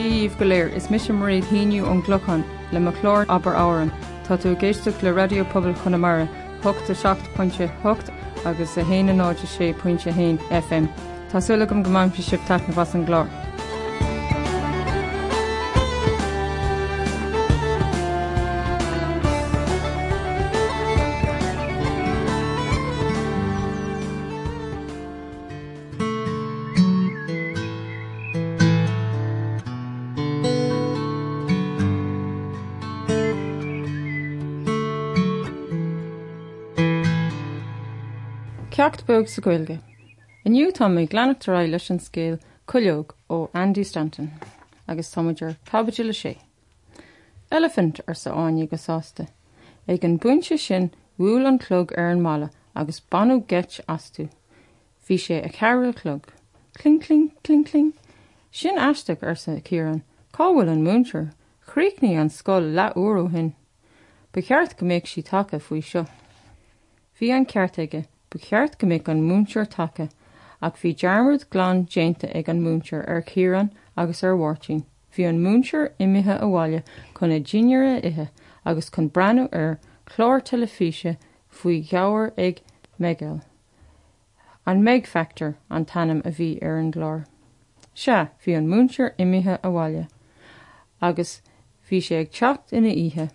Díomh goléir is mis maréad híniu an gglochan le malór aber áan, Tá tú géisteach le radiopobal chunamara, 8 6.8 agus a héana náide sé pointinte hain FM. Tásúla gom gomáim fi sib tena was an glár. Ceacht beg sa ghilge. Iniu tá mé glanachtarrá leis an scéal chuileog ó Andy Stanton, agus toidir cabbage le sé. Elephant ar sa áine go sásta, ag an buinte sin bhúil an clog ar an mala agus banú get asú. Bhí sé a ceir clog. Clinkling, clinkling, sin eisteach ar sa cían, cáhfuil an múntir, chríicní an scóil le uú hin. Ba ceart go méid si take faoi seo. Bhí an ceartaige bu cheart go méid an múnseir take ach bhí dearmad glán dénta ag an múnseir ar chian agus ar bhharirtín. Bhí an múnseir imithe a bháile chun na ddíineire ithe agus chun breanú ar chlár telefíe faoi geabhar ag megail. An méid factor an tanam a bhí ar an glár. Se hí an múnseir imithe a bháile, agus bhí sé ag techt ina ihe.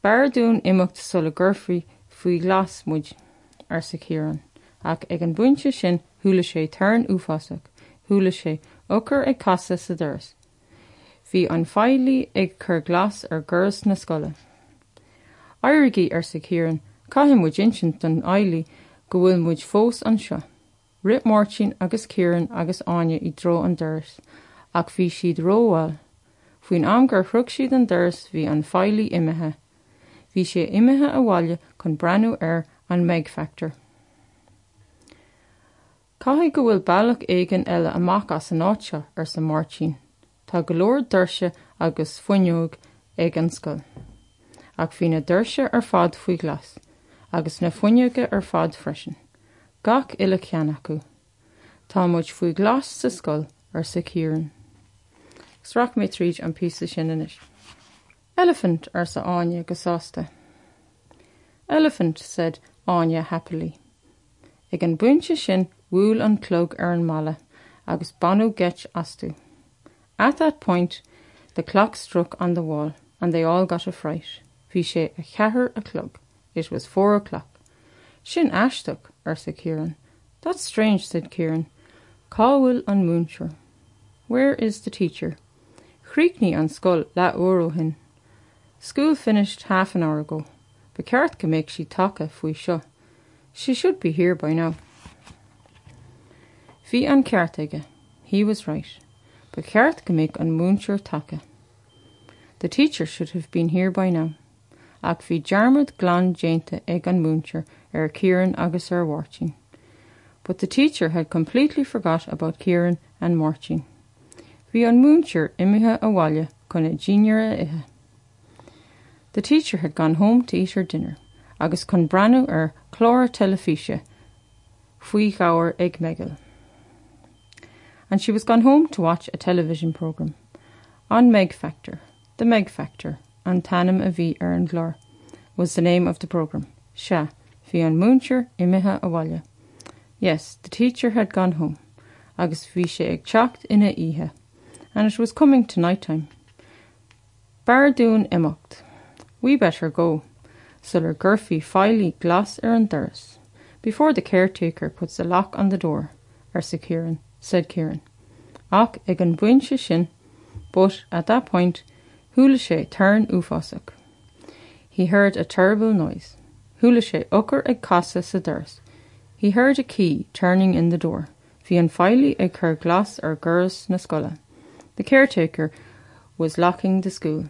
Bear dún imimecht sulla ggurfií faoi glas muid ar sa chéan, ach ag an buinte sin thula sé tarn uásach, thula sé ochar ag casa sa dúras. Bhí an fáilí ag chur glas ar ggurras na scoile. Airigí ar sa chéan, caihim muid insint an eilí go bhfuil muid fós an seo. Rip mórtin agus céan agus aine i dro an duras, ach bhí siad róháil. Fuoin am gur thrug siad an duras hí an fáilí imethe. Hí sé imethe a bháile chun breanú ar an méid factor. Caithe go bhfuil bailach éigen eile amach as an áitse ar sa mátín, Tá golóir d'irse agus foiineog ag an scoil. Ach hí na d'irse ar fad faoi glas, agus na foiineoge ar fad freisin. Gach ile cean acu. Tá muid faoi glas sa scoil ar sa cían. Srach mé tríd an pí sin inis. Elephant ar sa Anya gosásta. Elephant, said Anya happily. Ig an buinte sin bhúil an clog ar an mala, agus banú get astu. At that point, the clock struck on the wall, and they all got a fright. Bhí sé a chathair a clog. It was four o'clock. Sin ashtuck, ar sa Kieran. That's strange, said Kieran. Cáhfuil an múnsure. Where is the teacher? Chríicní an skull la uro hin. School finished half an hour ago, but ceart can make she take faoi seo. She should be here by now. Bhí an ceartaige, he was right, but ceart can make an múnsure take. The teacher should have been here by now. Ach bhí dearmad glán dénta ag an múnsure ar Kieran agus ar Wartin. But the teacher had completely forgot about Kieran and Martin. Bhí an múnsure imithe a bháile chun a ddíineire ithe. The teacher had gone home to eat her dinner, agus chun breanú ar chlóra telefíe faoi ag. And she was gone home to watch a television program. On Meg Factor, the Meg Factor, an tanam a bhí ar an glár, was the name of the program. Se, hí an múntir imithe a bhaile. Yes, the teacher had gone home, agus bhí sé ag techt ina ihe, and it was coming to night time. Bar dún imimecht. We better go, Suller Gurphy filey glass er an thuras. Before the caretaker puts the lock on the door, ar sa said Kieran. Ach ag an buinse sin, but at that point, hula sé turn. He heard a terrible noise. Hula sé ag casa sa. He heard a key turning in the door. Bhí an filey ag chur glas ar gurs na. The caretaker was locking the school.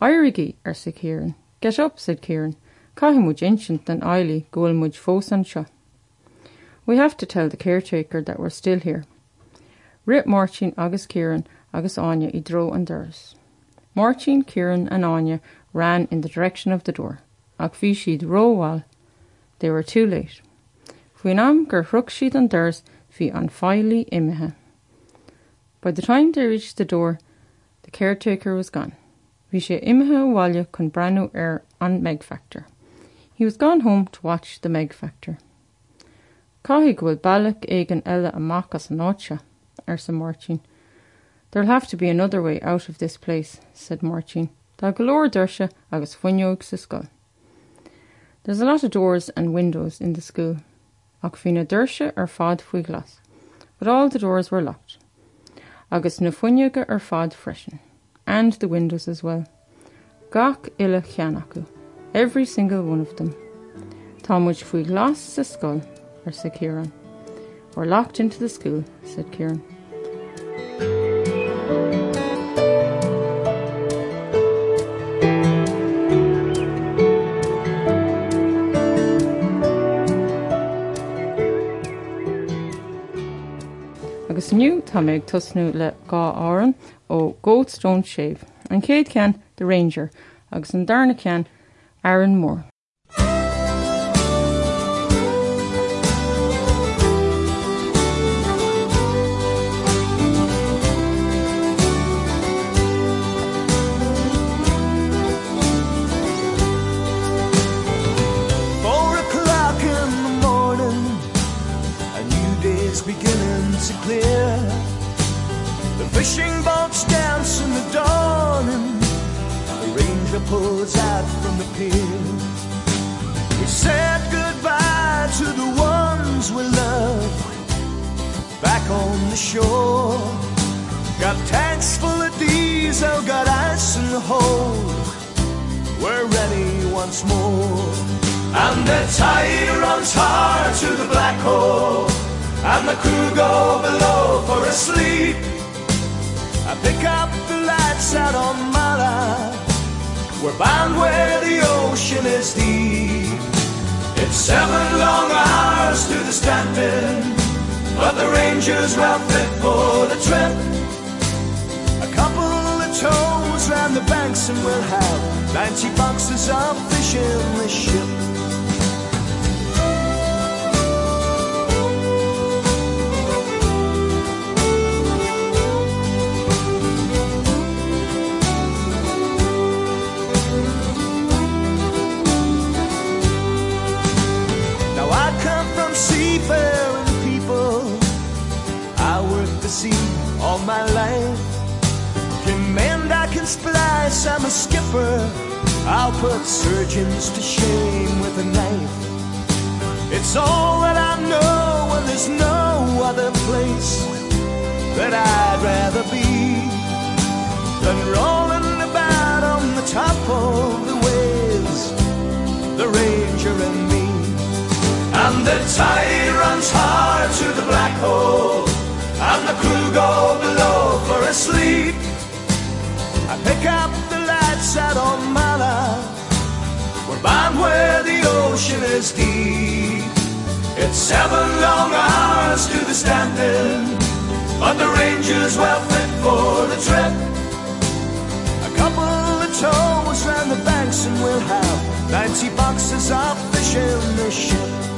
Airigi ar sa Kieran. Get up, said Kieran. Caihim muid insint an eilí gohfuil muid fós an seo. We have to tell the caretaker that we're still here. Rip Martin agus Kieran agus Anya i dro an duras. Martin, Kieran and Anya ran in the direction of the door. Ach bhí siad róháil. They were too late. Fuoin am gur thrug siad an duras hí an fáilí imethe. By the time they reached the door, the caretaker was gone. Bhí sé imethe bháile chun breanú ar er an Meg Factor. He was gone home to watch the Meg Factor. Caithigh go bhfuil bailach ag an eile amach as an áitse, ar sa Martin. There'll have to be another way out of this place, said Martin. Tá golóir d'irse agus foiineog sa skull. There's a lot of doors and windows in the school, ach bhí na d'irse ar fad faoi glas, but all the doors were locked. Agus na foiineoga ar fad freisin, and the windows as well. Gach ile cheanacu, every single one of them. Tá muid faoi glas sa skull, ar sa Kieran. We're locked into the school, said Kieran. Agus nniu tá méid tusnú le gá áan ó Goldstone Shave, an céad cean de Ranger agus an darna cean Moore. Four pulls out from the pier. We said goodbye to the ones we love. Back on the shore, got tanks full of diesel, got ice in the hold. We're ready once more. And the tide runs hard to the black hole And the crew go below for a sleep I pick up the lights out on Mala We're bound where the ocean is deep. It's seven long hours to the stamping But the ranger's well fit for the trip. A couple of toes round the banks and we'll have 90 boxes of fish in the ship seafaring people. I work the sea all my life. Can mend, I can splice, I'm a skipper. I'll put surgeons to shame with a knife. It's all that I know and there's no other place That I'd rather be Than rolling about on the top of the the tide runs hard to the black hole And the crew go below for a sleep. I pick up the lights out on Mala We're bound where the ocean is deep. It's seven long hours to the standing But the ranger's well fit for the trip. A couple of toes round the banks and we'll have 90 boxes of fish in the ship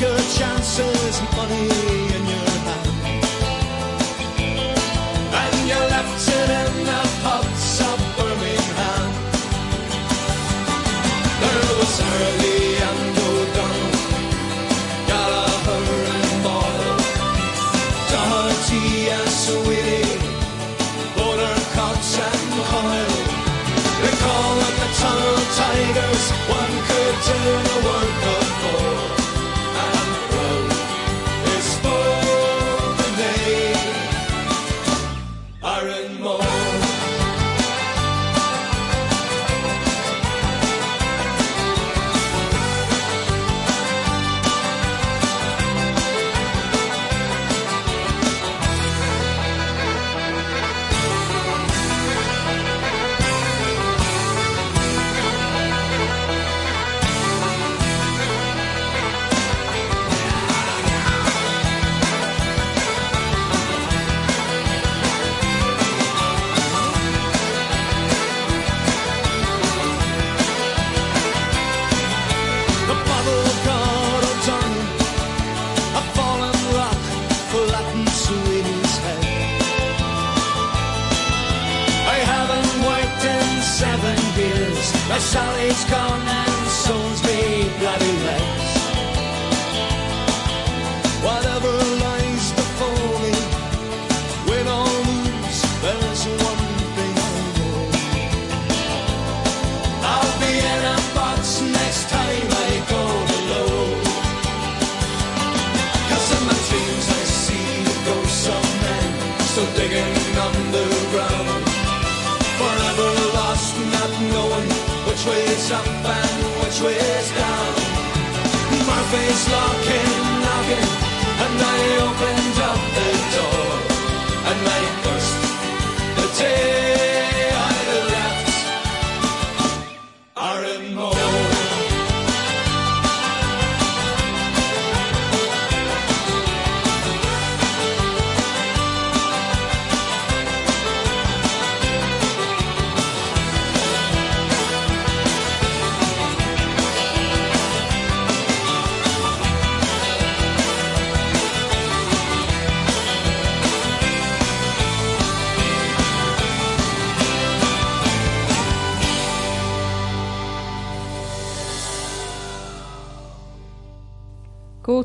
Your chances, money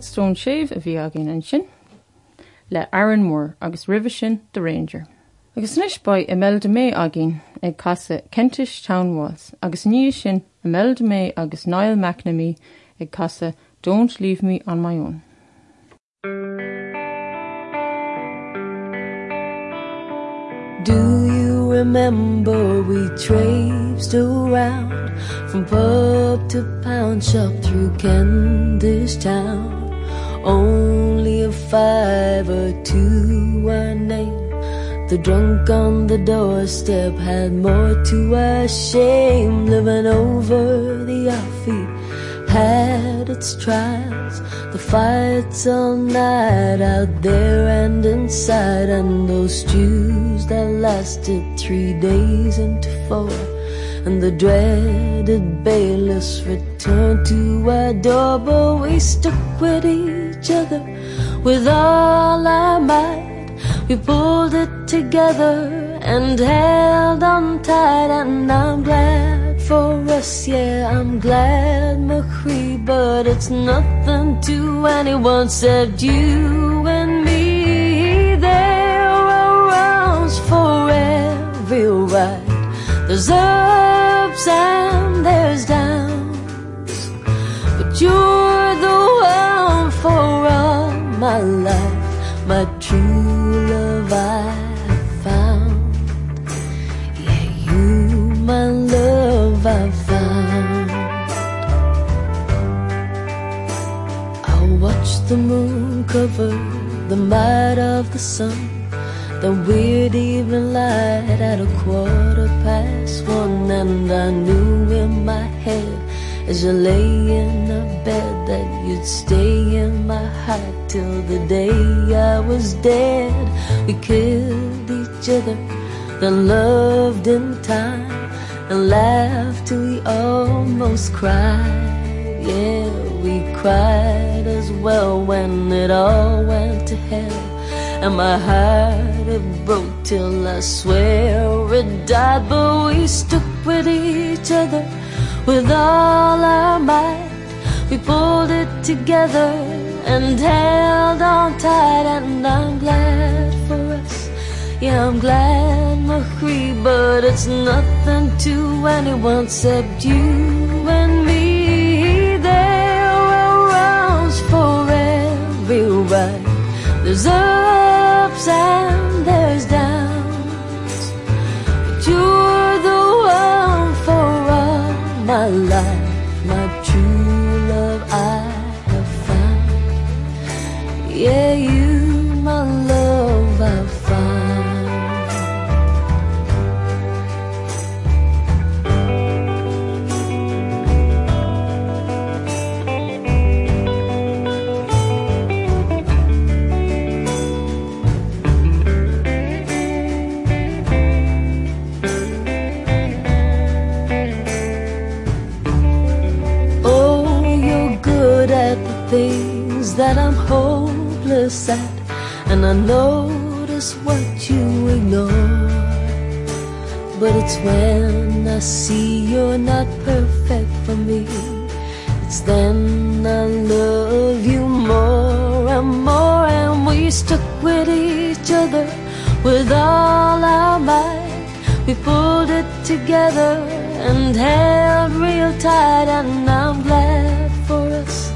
Goldstone séh a bhí agin an sin, le Aaron Moore agus sin de Ranger. Agus nuis ba i mé de mé agin ag casa Kentish Town Waltz, agus níos sin i mé de mé agus Niall McNamee ag casa Don't Leave Me on My Own. Do you remember we traipsed around from pub to pound shop through Kentish Town? Only a five or two our name. The drunk on the doorstep had more to our shame. Living over the offbeat had its trials. The fights all night out there and inside, and those stews that lasted three days into four. And the dreaded bailiffs returned to our door, but we stuck with each other. With all our might we pulled it together and held on tight. And I'm glad for us yeah I'm glad McCree but it's nothing to anyone said. You and me there are rounds for every right there's ups and there's downs but you're the one for true love I found. Yeah, you, my love, I found. I watch the moon cover the might of the sun. The weird evening light at a quarter past one, and I knew in my head as you lay in the bed that you'd stay in my heart till the day I was dead. We killed each other, then loved in time, and laughed till we almost cried. Yeah, we cried as well when it all went to hell, and my heart it broke till I swear it died, but we stuck with each other with all our might. We pulled it together and held on tight, and I'm glad for us. Yeah, I'm glad, Marie, but it's nothing to anyone except you and me. There are rounds for every ride. There's ups and there's downs. But you're the one for all my life, notice what you ignore. But it's when I see you're not perfect for me, it's then I love you more and more, and we stuck with each other with all our might. We pulled it together and held real tight, and I'm glad for us.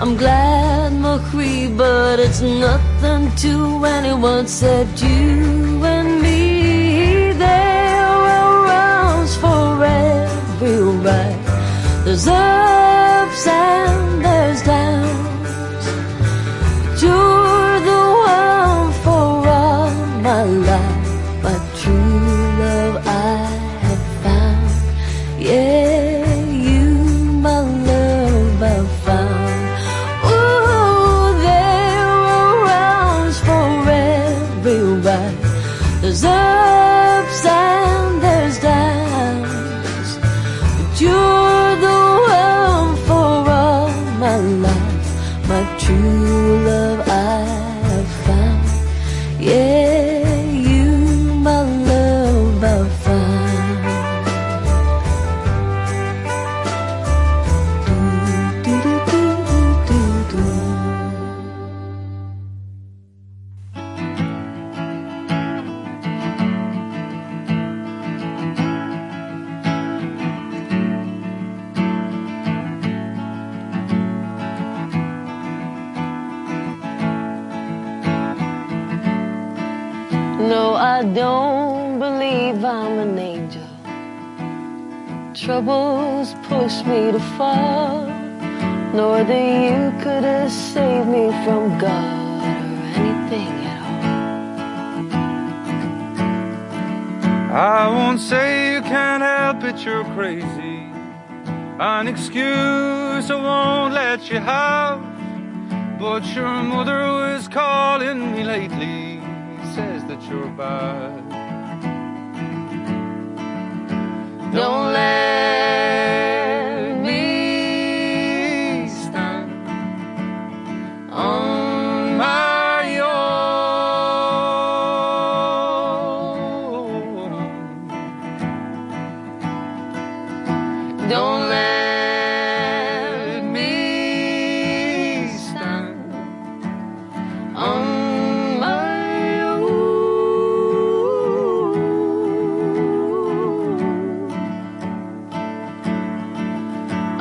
I'm glad, Marie, but it's nothing to anyone except you and me. There are rounds for every ride. There's ups and I don't believe I'm an angel. Troubles push me to fall. Nor that you could have saved me from God or anything at all. I won't say you can't help it, you're crazy. An excuse I won't let you have. But your mother was calling me lately, says that. Don't let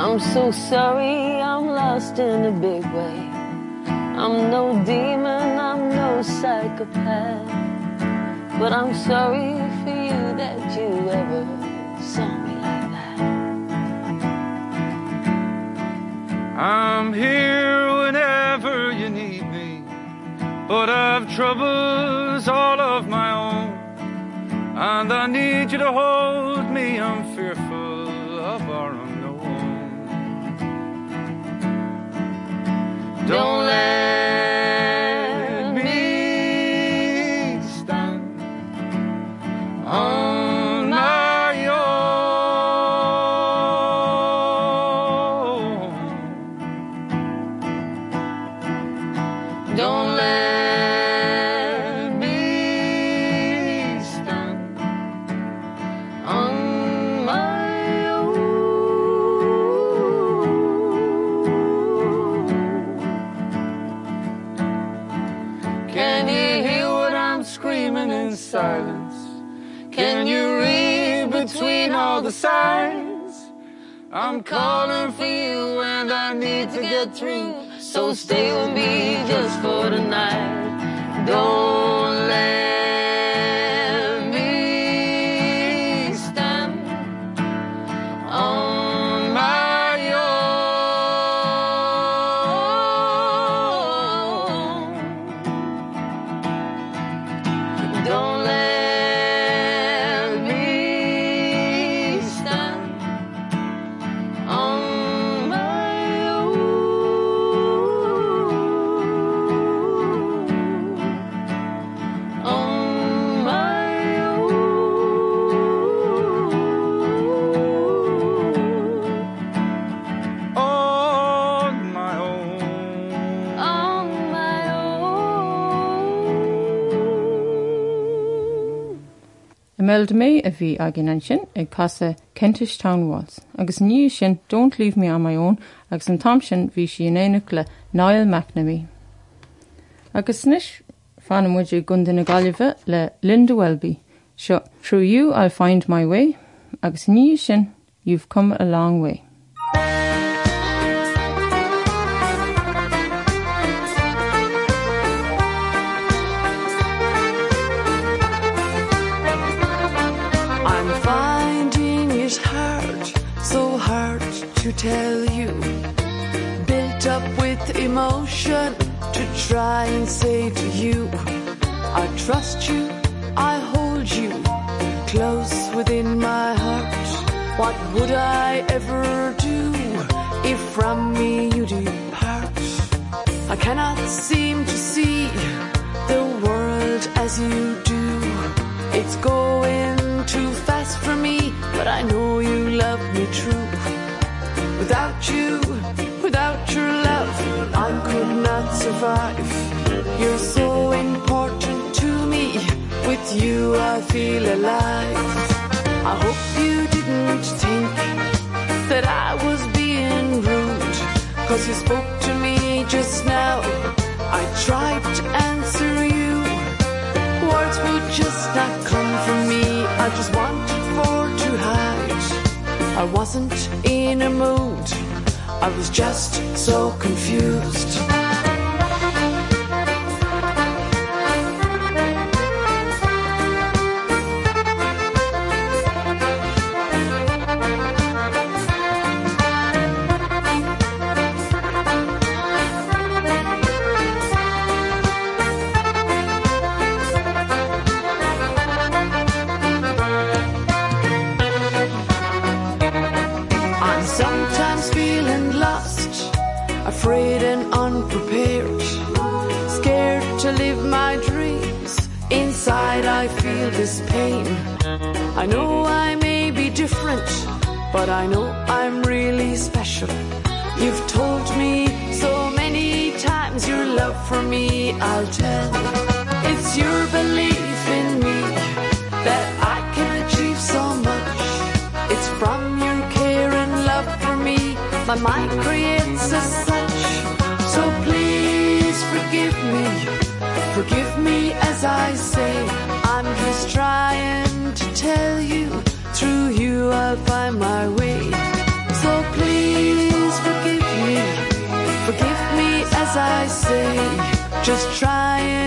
I'm so sorry I'm lost in a big way. I'm no demon, I'm no psychopath. But I'm sorry for you that you ever saw me like that. I'm here whenever you need me, but I've troubles all of my own. And I need you to hold me, I'm Don't let So stay with me just for tonight. Imelda mé a bhí agin an sin ag casa Kentish Town Walls, agus ní sin Don't Leave Me on My Own agus an tam sin bhí si inéach le Niall McNamee. Agus snis fan muidir gundan na galibh le Linda Welby, seo Through You I'll Find My Way, agus ní sin You've Come a Long Way. To tell you. Built up with emotion to try and say to you, I trust you, I hold you close within my heart. What would I ever do if from me you depart? I cannot seem to see the world as you do. It's going too fast for me, but I know you love me true. Without you, without your love, I could not survive. You're so important to me. With you, I feel alive. I hope you didn't think that I was being rude. Cause you spoke to me just now. I tried to answer you. Words would just not come from me. I just hide. I wasn't in a mood. I was just so confused. I'll tell. It's your belief in me that I can achieve so much. It's from your care and love for me my mind creates as such. So please forgive me, forgive me as I say. Just trying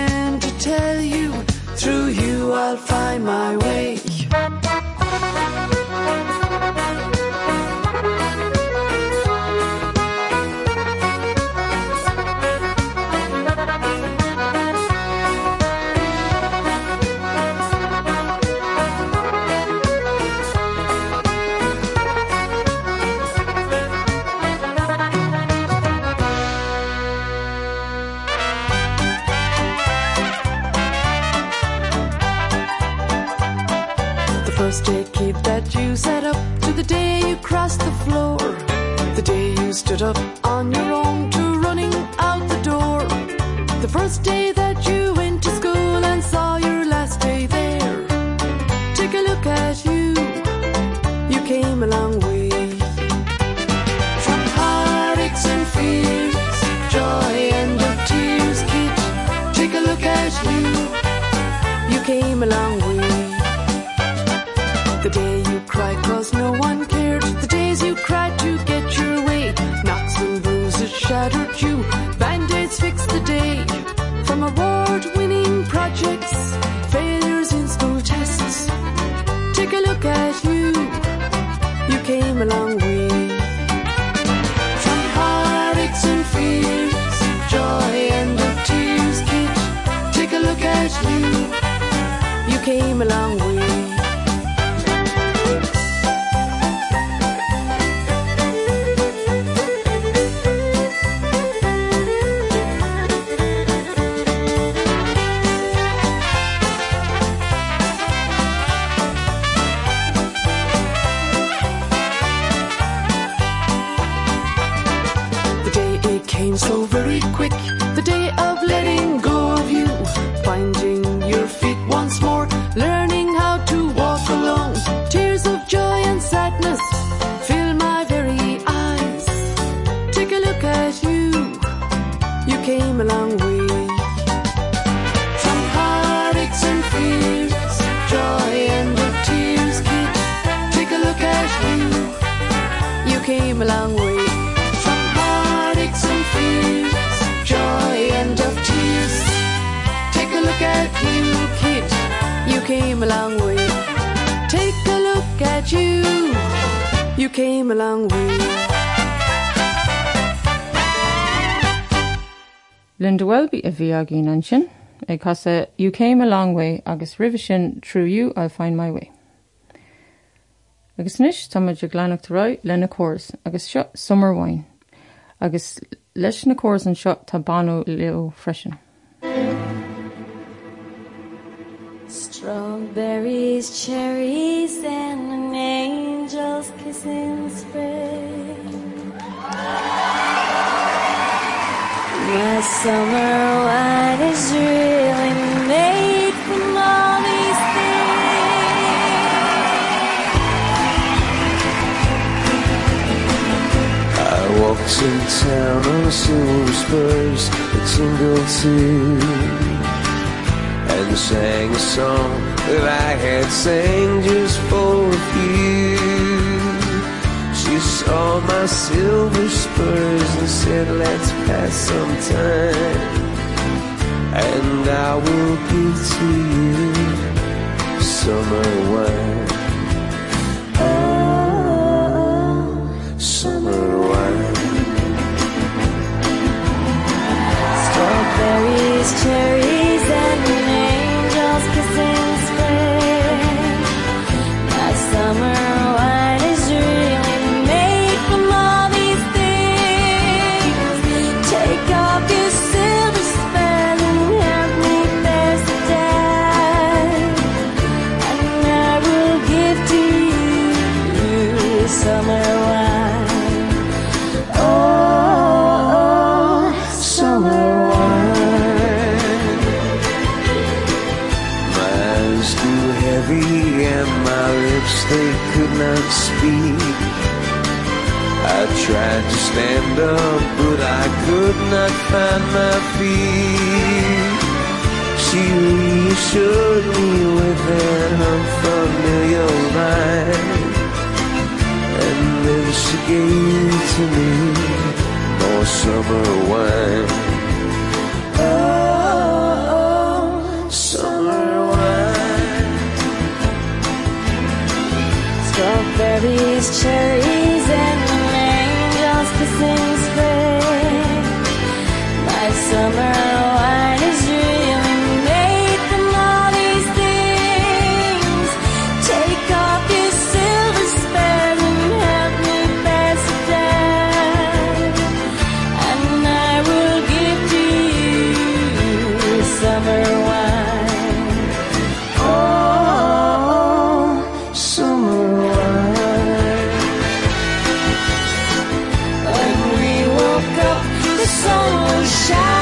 bhí a gin an sin, ag you came a long way agus rihi sin true you I'll find my way. Agus níis táid a gleannach roi lena cós agus seo summerhain, agus leis na cós an shot tá banú leo freisin. Strawberries, cherries and an angel's kiss in spring my summer wine is really made from all these things. I walked in town on silver spurs a tingle sea and sang a song that I had sang just for you polish all my silver spurs and said let's pass some time and I will give to you summer wine. Oh, summer wine. Strawberries should be with an unfamiliar mind. And then she gave to me more summer wine. Oh, oh summer wine. Strawberries cherry so shy.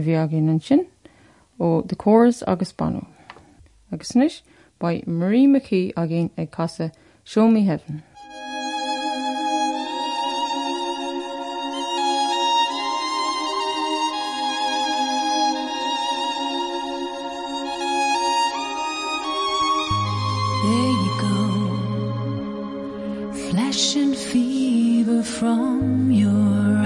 a bhí agin an sin ó de choras agus banú. Agus nuis ba Maria McKee a géin ag casa Show me heaven. There you go Flash and fever from your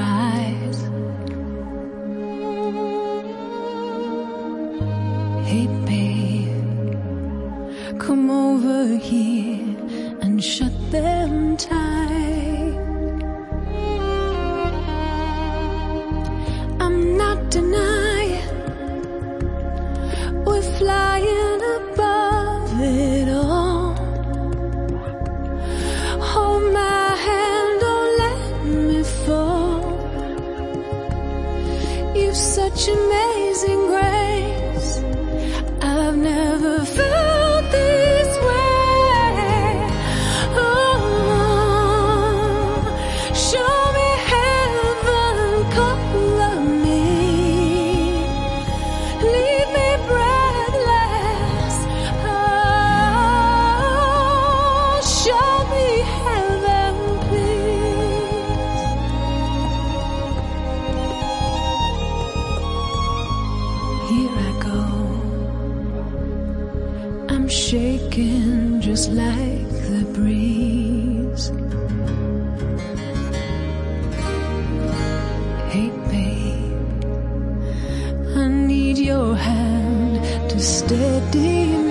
need your hand to steady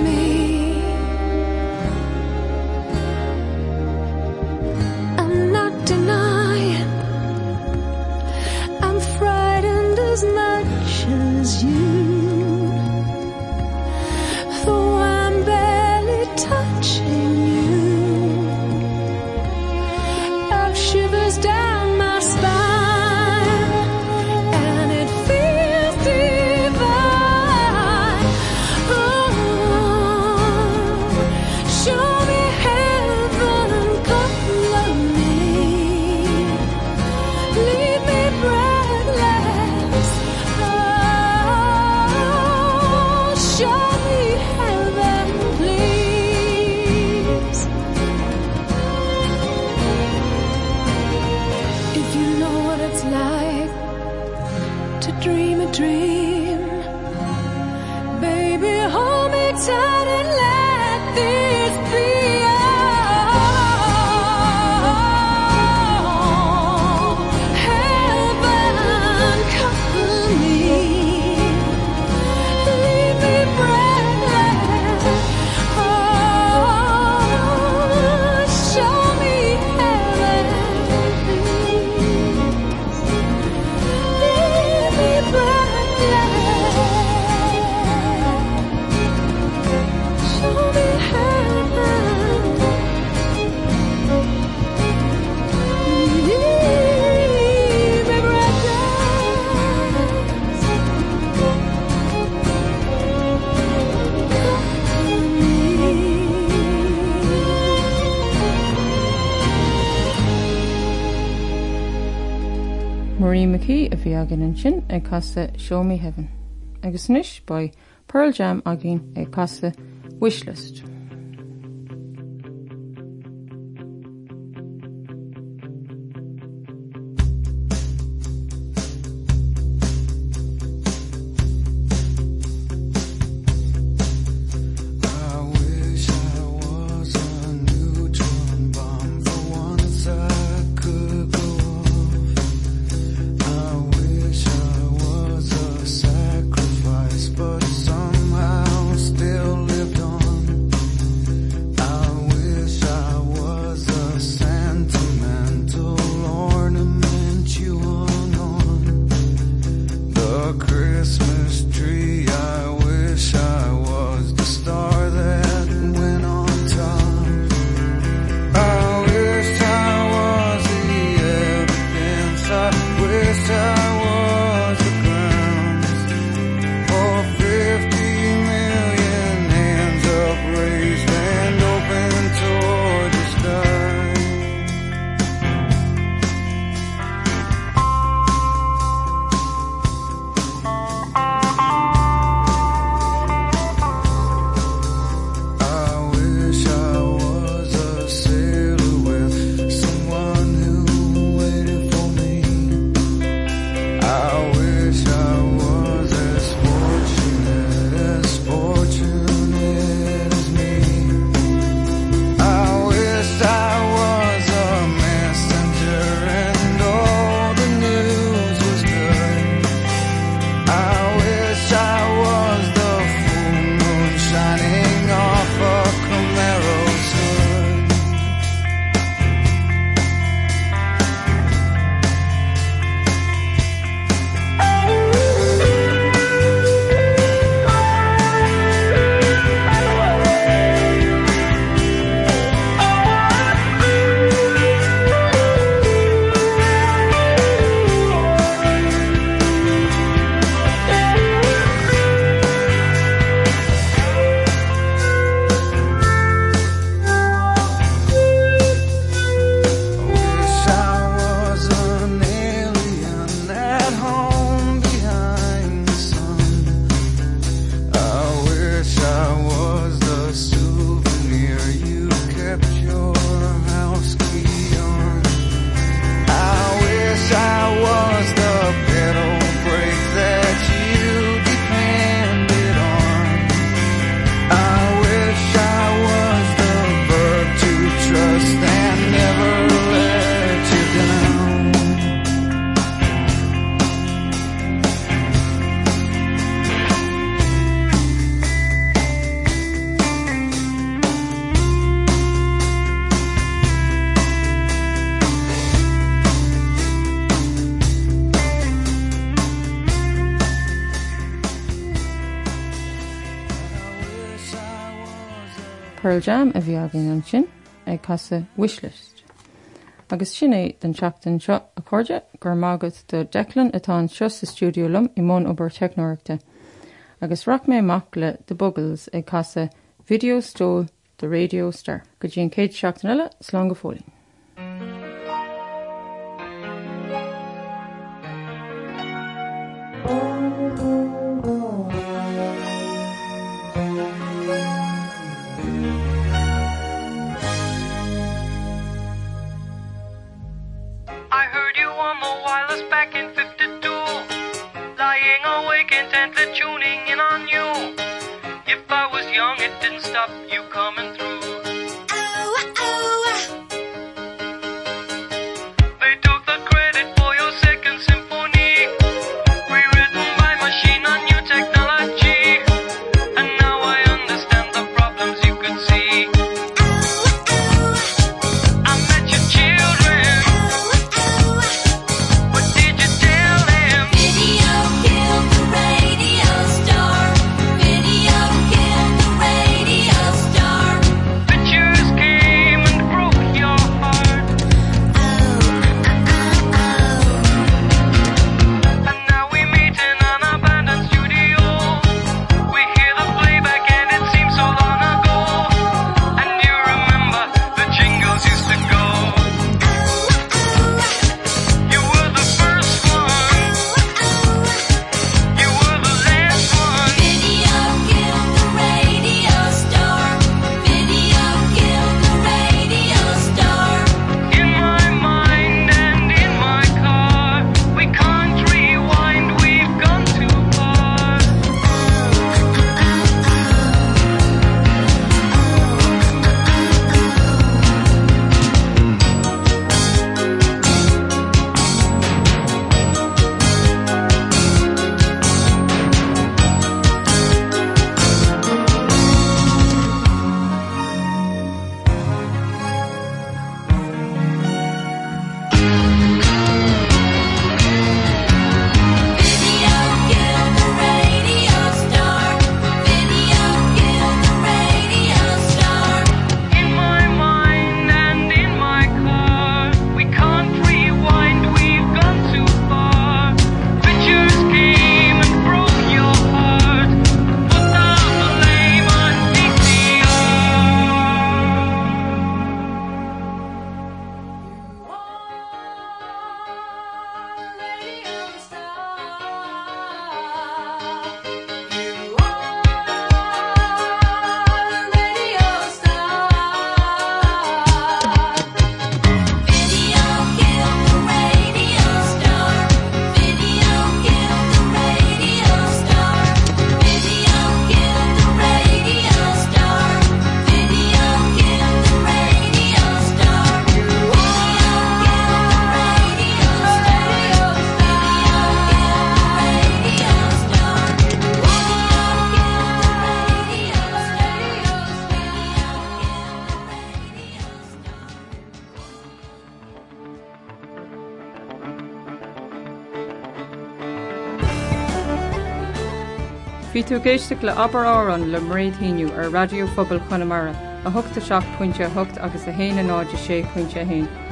bhí agan an sin ag casa Showmi Heaven. agus níis ba Pearl Jam agén ag e casa Wishlist. Pearl Jam a bhí agén an sin ag casa wishlist. Agus sin é den chatan seo a cóide gur mágad do delan atá an seo sa stúdiolum i món obair technoireachta, agus rac mé mac le de bogels ag casa videostóil de radiostar, go dtíon céad seachtan eile slá go fólinn. Tú géiste le aber árán le mréadthíú ar radiophobal Conamara a thugta seach pointinte thucht agus a héana náide sé pointinte héin.